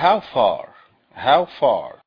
How far, how far